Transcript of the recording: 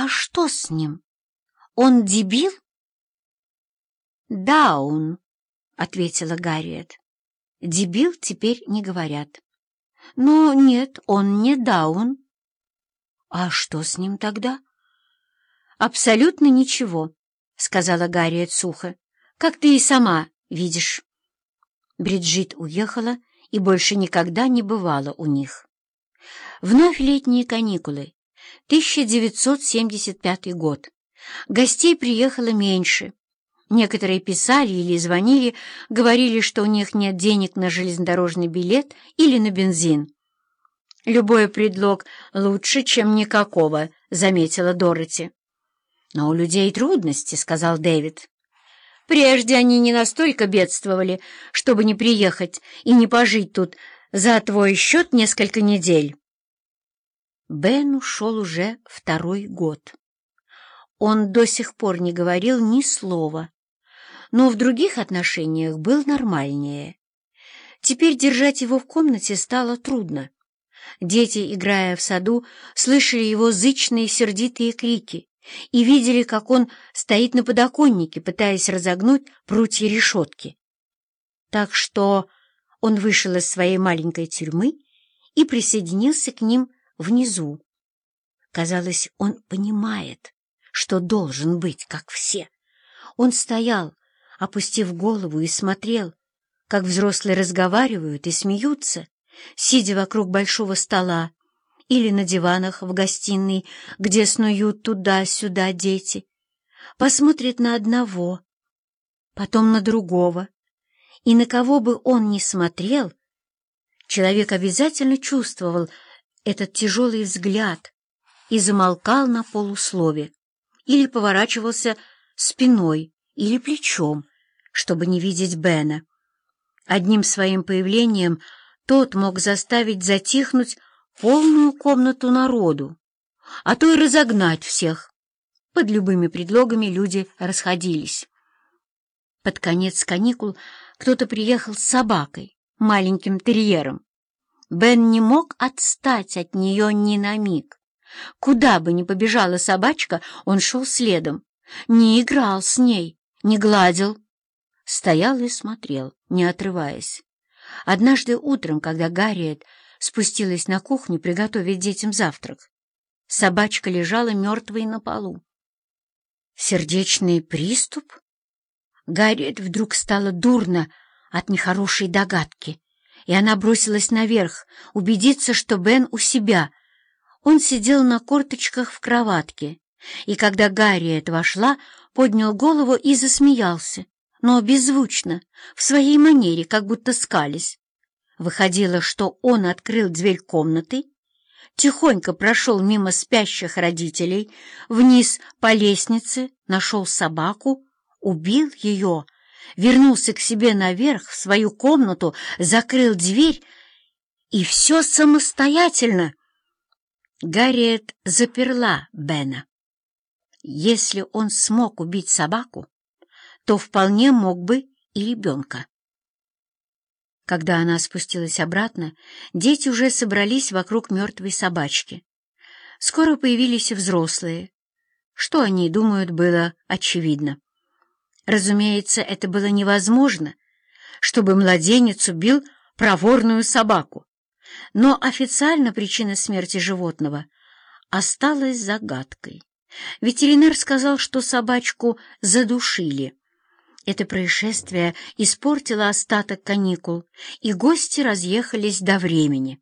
А что с ним? Он дебил? Даун, — ответила Гарриет. Дебил теперь не говорят. Но нет, он не Даун. А что с ним тогда? Абсолютно ничего, — сказала Гарриет сухо, — как ты и сама видишь. Бриджит уехала и больше никогда не бывала у них. Вновь летние каникулы, 1975 год. Гостей приехало меньше. Некоторые писали или звонили, говорили, что у них нет денег на железнодорожный билет или на бензин. «Любой предлог лучше, чем никакого», — заметила Дороти. «Но у людей трудности», — сказал Дэвид. «Прежде они не настолько бедствовали, чтобы не приехать и не пожить тут за твой счет несколько недель». Бен ушел уже второй год. Он до сих пор не говорил ни слова, но в других отношениях был нормальнее. Теперь держать его в комнате стало трудно. Дети, играя в саду, слышали его зычные сердитые крики и видели, как он стоит на подоконнике, пытаясь разогнуть прутья решетки. Так что он вышел из своей маленькой тюрьмы и присоединился к ним внизу. Казалось, он понимает, что должен быть, как все. Он стоял, опустив голову, и смотрел, как взрослые разговаривают и смеются, сидя вокруг большого стола или на диванах в гостиной, где снуют туда-сюда дети. Посмотрит на одного, потом на другого, и на кого бы он ни смотрел, человек обязательно чувствовал этот тяжелый взгляд и замолкал на полуслове или поворачивался спиной или плечом, чтобы не видеть Бена. Одним своим появлением тот мог заставить затихнуть полную комнату народу, а то и разогнать всех. Под любыми предлогами люди расходились. Под конец каникул кто-то приехал с собакой, маленьким терьером. Бен не мог отстать от нее ни на миг. Куда бы ни побежала собачка, он шел следом. Не играл с ней, не гладил. Стоял и смотрел, не отрываясь. Однажды утром, когда Гарриет спустилась на кухню приготовить детям завтрак, собачка лежала мертвой на полу. Сердечный приступ? Гарриет вдруг стало дурно от нехорошей догадки и она бросилась наверх, убедиться, что Бен у себя. Он сидел на корточках в кроватке, и когда Гарриет вошла, поднял голову и засмеялся, но беззвучно, в своей манере, как будто скались. Выходило, что он открыл дверь комнаты, тихонько прошел мимо спящих родителей, вниз по лестнице, нашел собаку, убил ее — вернулся к себе наверх, в свою комнату, закрыл дверь и все самостоятельно. Гарриет заперла Бена. Если он смог убить собаку, то вполне мог бы и ребенка. Когда она спустилась обратно, дети уже собрались вокруг мертвой собачки. Скоро появились и взрослые. Что они думают, было очевидно. Разумеется, это было невозможно, чтобы младенец убил проворную собаку. Но официально причина смерти животного осталась загадкой. Ветеринар сказал, что собачку задушили. Это происшествие испортило остаток каникул, и гости разъехались до времени.